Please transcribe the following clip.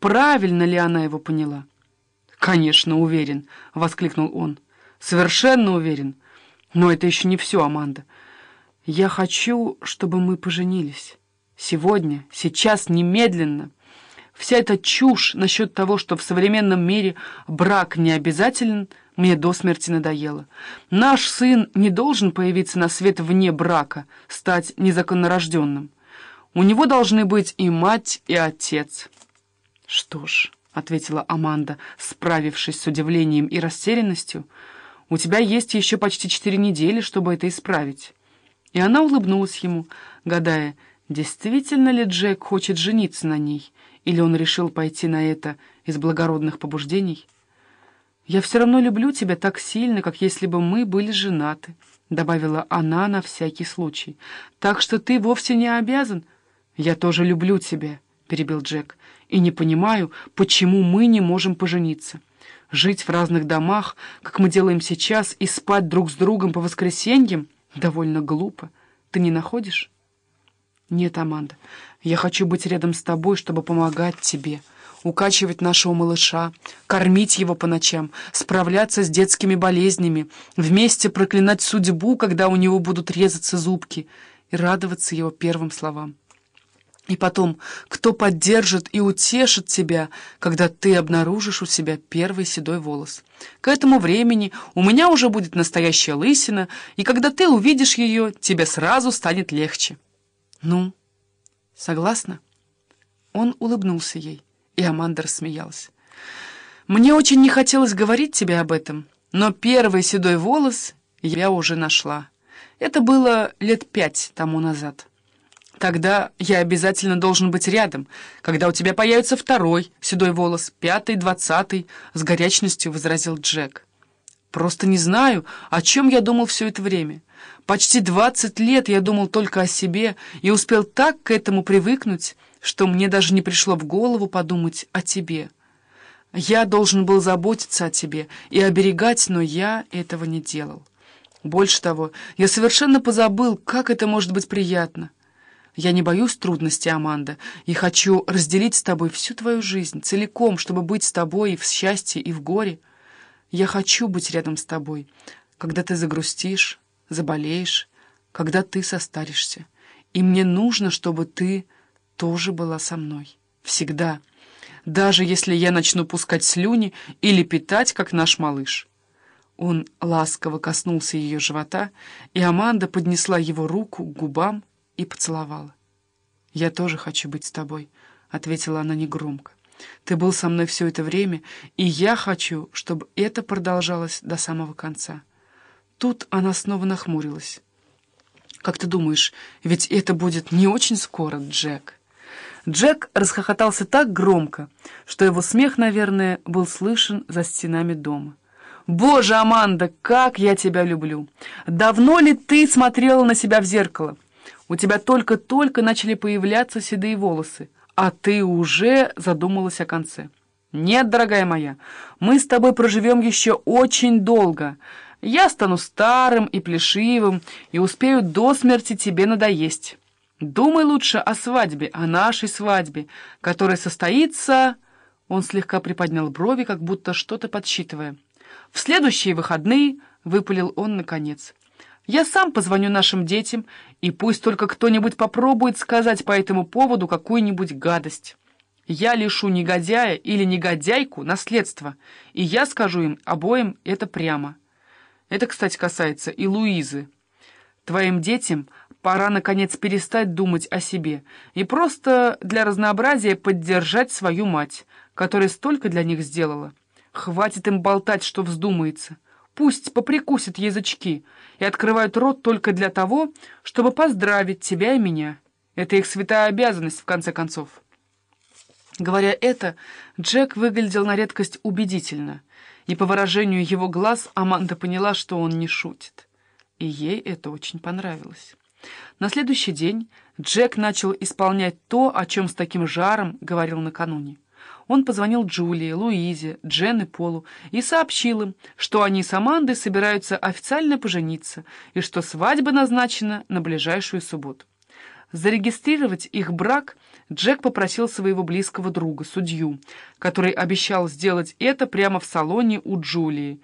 правильно ли она его поняла. «Конечно, уверен», — воскликнул он. «Совершенно уверен. Но это еще не все, Аманда. Я хочу, чтобы мы поженились. Сегодня, сейчас, немедленно». Вся эта чушь насчет того, что в современном мире брак не обязателен, мне до смерти надоела. Наш сын не должен появиться на свет вне брака, стать незаконнорожденным. У него должны быть и мать, и отец. Что ж, — ответила Аманда, справившись с удивлением и растерянностью, — у тебя есть еще почти четыре недели, чтобы это исправить. И она улыбнулась ему, гадая, действительно ли Джек хочет жениться на ней, или он решил пойти на это из благородных побуждений? «Я все равно люблю тебя так сильно, как если бы мы были женаты», — добавила она на всякий случай. «Так что ты вовсе не обязан». «Я тоже люблю тебя», — перебил Джек, «и не понимаю, почему мы не можем пожениться. Жить в разных домах, как мы делаем сейчас, и спать друг с другом по воскресеньям довольно глупо. Ты не находишь?» «Нет, Аманда, я хочу быть рядом с тобой, чтобы помогать тебе, укачивать нашего малыша, кормить его по ночам, справляться с детскими болезнями, вместе проклинать судьбу, когда у него будут резаться зубки, и радоваться его первым словам. И потом, кто поддержит и утешит тебя, когда ты обнаружишь у себя первый седой волос? К этому времени у меня уже будет настоящая лысина, и когда ты увидишь ее, тебе сразу станет легче». «Ну, согласна?» Он улыбнулся ей, и Аманда рассмеялась. «Мне очень не хотелось говорить тебе об этом, но первый седой волос я уже нашла. Это было лет пять тому назад. Тогда я обязательно должен быть рядом, когда у тебя появится второй седой волос, пятый, двадцатый», — с горячностью возразил Джек. «Просто не знаю, о чем я думал все это время». Почти двадцать лет я думал только о себе и успел так к этому привыкнуть, что мне даже не пришло в голову подумать о тебе. Я должен был заботиться о тебе и оберегать, но я этого не делал. Больше того, я совершенно позабыл, как это может быть приятно. Я не боюсь трудностей, Аманда, и хочу разделить с тобой всю твою жизнь, целиком, чтобы быть с тобой и в счастье, и в горе. Я хочу быть рядом с тобой, когда ты загрустишь, заболеешь, когда ты состаришься. И мне нужно, чтобы ты тоже была со мной. Всегда. Даже если я начну пускать слюни или питать, как наш малыш. Он ласково коснулся ее живота, и Аманда поднесла его руку к губам и поцеловала. «Я тоже хочу быть с тобой», — ответила она негромко. «Ты был со мной все это время, и я хочу, чтобы это продолжалось до самого конца». Тут она снова нахмурилась. «Как ты думаешь, ведь это будет не очень скоро, Джек?» Джек расхохотался так громко, что его смех, наверное, был слышен за стенами дома. «Боже, Аманда, как я тебя люблю! Давно ли ты смотрела на себя в зеркало? У тебя только-только начали появляться седые волосы, а ты уже задумалась о конце. Нет, дорогая моя, мы с тобой проживем еще очень долго». Я стану старым и плешивым и успею до смерти тебе надоесть. Думай лучше о свадьбе, о нашей свадьбе, которая состоится...» Он слегка приподнял брови, как будто что-то подсчитывая. «В следующие выходные...» — выпалил он наконец. «Я сам позвоню нашим детям, и пусть только кто-нибудь попробует сказать по этому поводу какую-нибудь гадость. Я лишу негодяя или негодяйку наследства, и я скажу им обоим это прямо». Это, кстати, касается и Луизы. Твоим детям пора, наконец, перестать думать о себе и просто для разнообразия поддержать свою мать, которая столько для них сделала. Хватит им болтать, что вздумается. Пусть поприкусят язычки и открывают рот только для того, чтобы поздравить тебя и меня. Это их святая обязанность, в конце концов. Говоря это, Джек выглядел на редкость убедительно — и по выражению его глаз Аманда поняла, что он не шутит. И ей это очень понравилось. На следующий день Джек начал исполнять то, о чем с таким жаром говорил накануне. Он позвонил Джулии, Луизе, Джен и Полу и сообщил им, что они с Амандой собираются официально пожениться и что свадьба назначена на ближайшую субботу. Зарегистрировать их брак Джек попросил своего близкого друга, судью, который обещал сделать это прямо в салоне у Джулии.